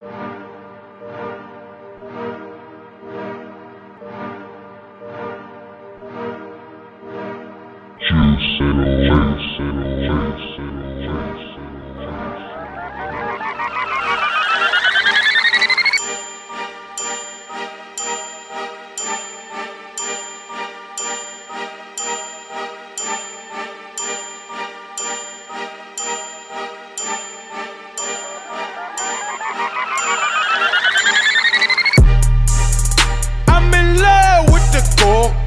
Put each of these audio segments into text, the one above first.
Música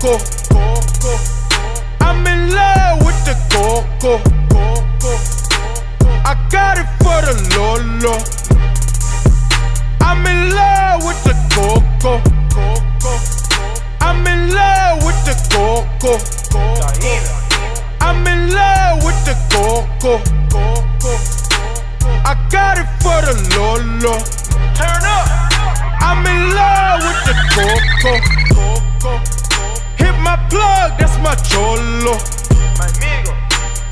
coco. I'm in love with the coco. I got it for the Lolo. I'm in love with the coco. I'm in love with the coco. I'm in love with the coco. I got it for the Lolo. Turn up. I'm in love with the coco. My plug, that's my cholo.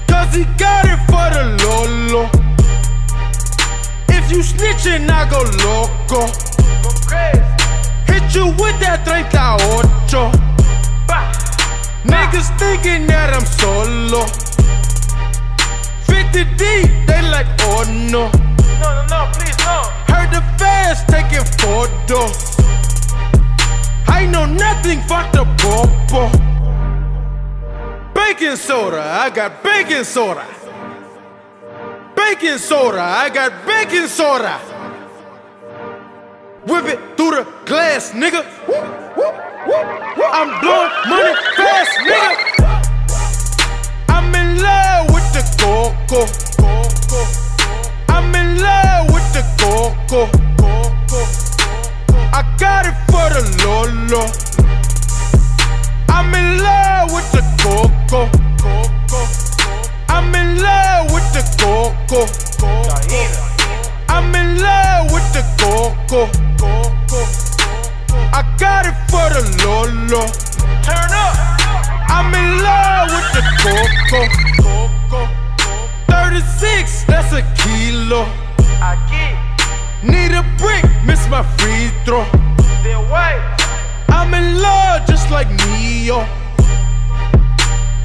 Cause he got it for the Lolo. If you snitching, I go loco. Hit you with that 38. Niggas thinking that I'm solo. 50 deep, they like, oh no. No, no, no, please, no. Baking soda, I got baking soda. Baking soda, I got baking soda. Whip it through the glass, nigga. I'm blowing money fast, nigga. I'm in love with the coco. I'm in love with the coco. I got it for the Lolo. I got it for the Lolo. Turn up. I'm in love with the coco. 36, that's a kilo. Aquí, Need a brick, miss my free throw. white. I'm in love just like Neo.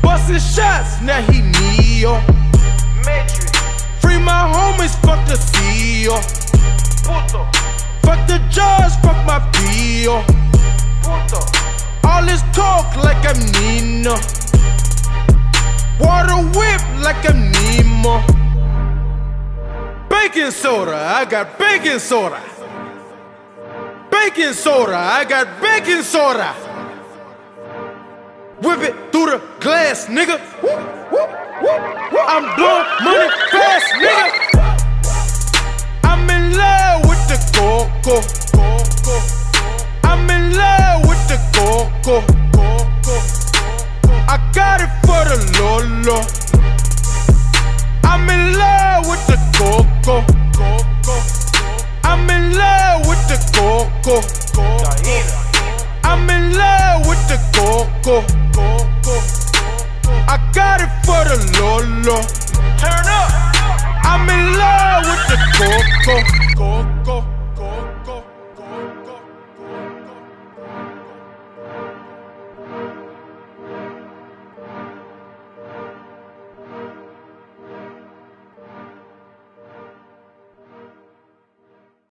Busting shots, now he Neo. Matrix. Free my homies, fuck the CEO. Puto. Puto. All this talk like I'm Nino. Water whip like I'm Nemo. Baking soda, I got baking soda. Baking soda, I got baking soda. Whip it through the glass, nigga. I'm blowing money fast, nigga. I'm in love with the coco. The Lolo. I'm in love with the coco. I'm in love with the coco. I'm in love with the coco. I got it for the Lolo. Turn up. I'm in love with the coco.